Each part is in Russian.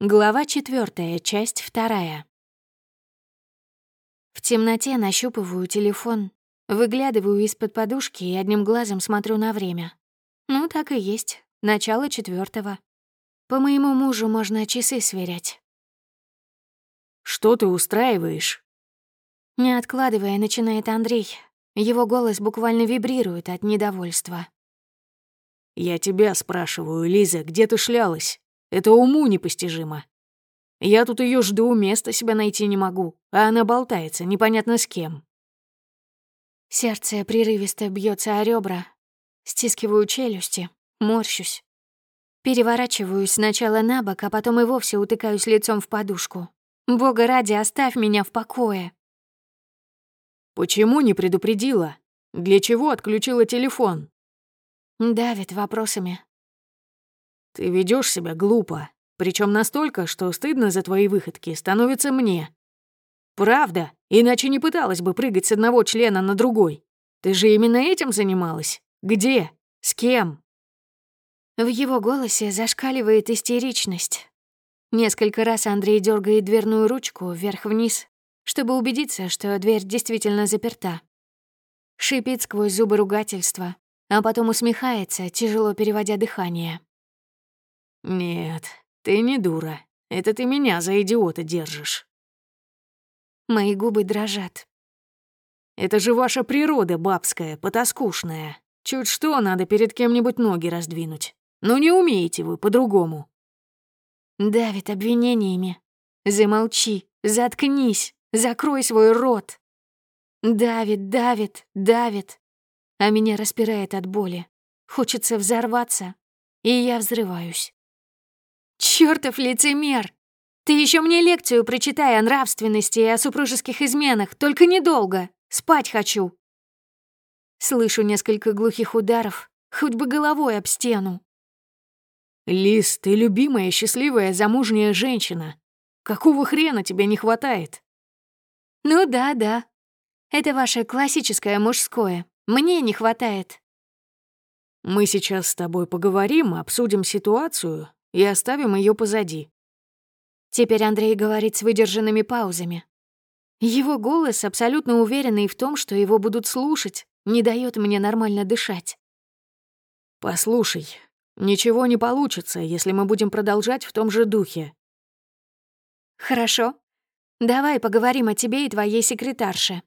Глава четвертая, часть вторая. В темноте нащупываю телефон, выглядываю из-под подушки и одним глазом смотрю на время. Ну, так и есть. Начало четвертого. По моему мужу можно часы сверять. «Что ты устраиваешь?» Не откладывая, начинает Андрей. Его голос буквально вибрирует от недовольства. «Я тебя спрашиваю, Лиза, где ты шлялась? Это уму непостижимо. Я тут ее жду, места себя найти не могу, а она болтается, непонятно с кем». Сердце прерывисто бьется о ребра. Стискиваю челюсти, морщусь. Переворачиваюсь сначала на бок, а потом и вовсе утыкаюсь лицом в подушку. Бога ради, оставь меня в покое. «Почему не предупредила? Для чего отключила телефон?» Давит вопросами. «Ты ведешь себя глупо, причем настолько, что стыдно за твои выходки становится мне. Правда, иначе не пыталась бы прыгать с одного члена на другой. Ты же именно этим занималась? Где? С кем?» В его голосе зашкаливает истеричность. Несколько раз Андрей дергает дверную ручку вверх-вниз, чтобы убедиться, что дверь действительно заперта. Шипит сквозь зубы ругательства, а потом усмехается, тяжело переводя дыхание. «Нет, ты не дура. Это ты меня за идиота держишь». Мои губы дрожат. «Это же ваша природа бабская, потаскушная. Чуть что, надо перед кем-нибудь ноги раздвинуть. Но не умеете вы по-другому». Давит обвинениями. Замолчи, заткнись, закрой свой рот. Давит, давит, давит а меня распирает от боли. Хочется взорваться, и я взрываюсь. Чёртов лицемер! Ты еще мне лекцию прочитай о нравственности и о супружеских изменах, только недолго. Спать хочу. Слышу несколько глухих ударов, хоть бы головой об стену. «Лис, ты любимая, счастливая, замужняя женщина. Какого хрена тебе не хватает?» «Ну да, да. Это ваше классическое мужское. Мне не хватает. Мы сейчас с тобой поговорим, обсудим ситуацию и оставим ее позади. Теперь Андрей говорит с выдержанными паузами. Его голос, абсолютно уверенный в том, что его будут слушать, не дает мне нормально дышать. «Послушай, ничего не получится, если мы будем продолжать в том же духе». «Хорошо. Давай поговорим о тебе и твоей секретарше.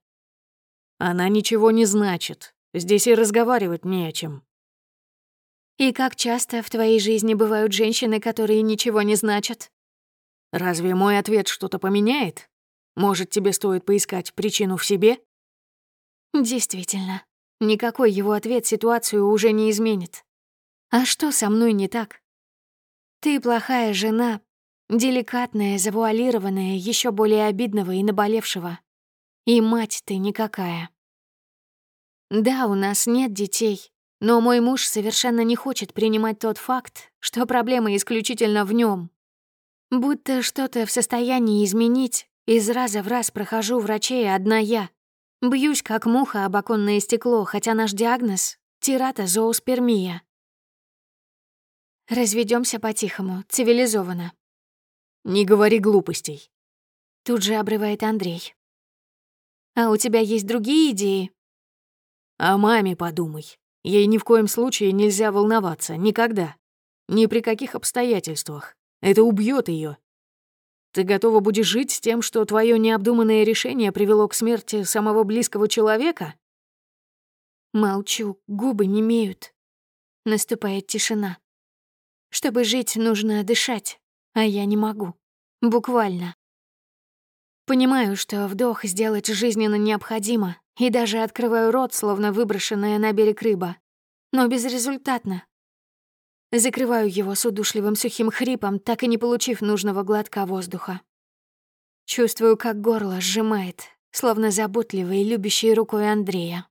Она ничего не значит. Здесь и разговаривать не о чем. И как часто в твоей жизни бывают женщины, которые ничего не значат? Разве мой ответ что-то поменяет? Может, тебе стоит поискать причину в себе? Действительно, никакой его ответ ситуацию уже не изменит. А что со мной не так? Ты плохая жена, деликатная, завуалированная, еще более обидного и наболевшего. И мать ты никакая. Да, у нас нет детей, но мой муж совершенно не хочет принимать тот факт, что проблема исключительно в нем. Будто что-то в состоянии изменить, из раза в раз прохожу врачей одна я. Бьюсь, как муха об оконное стекло, хотя наш диагноз — тиратозооспермия. Разведемся по-тихому, цивилизованно. «Не говори глупостей», — тут же обрывает Андрей. А у тебя есть другие идеи? О маме подумай. Ей ни в коем случае нельзя волноваться, никогда. Ни при каких обстоятельствах. Это убьет ее. Ты готова будешь жить с тем, что твое необдуманное решение привело к смерти самого близкого человека? Молчу, губы не имеют. Наступает тишина. Чтобы жить, нужно дышать, а я не могу. Буквально. Понимаю, что вдох сделать жизненно необходимо, и даже открываю рот, словно выброшенная на берег рыба. Но безрезультатно. Закрываю его с удушливым сухим хрипом, так и не получив нужного глотка воздуха. Чувствую, как горло сжимает, словно заботливой любящей рукой Андрея.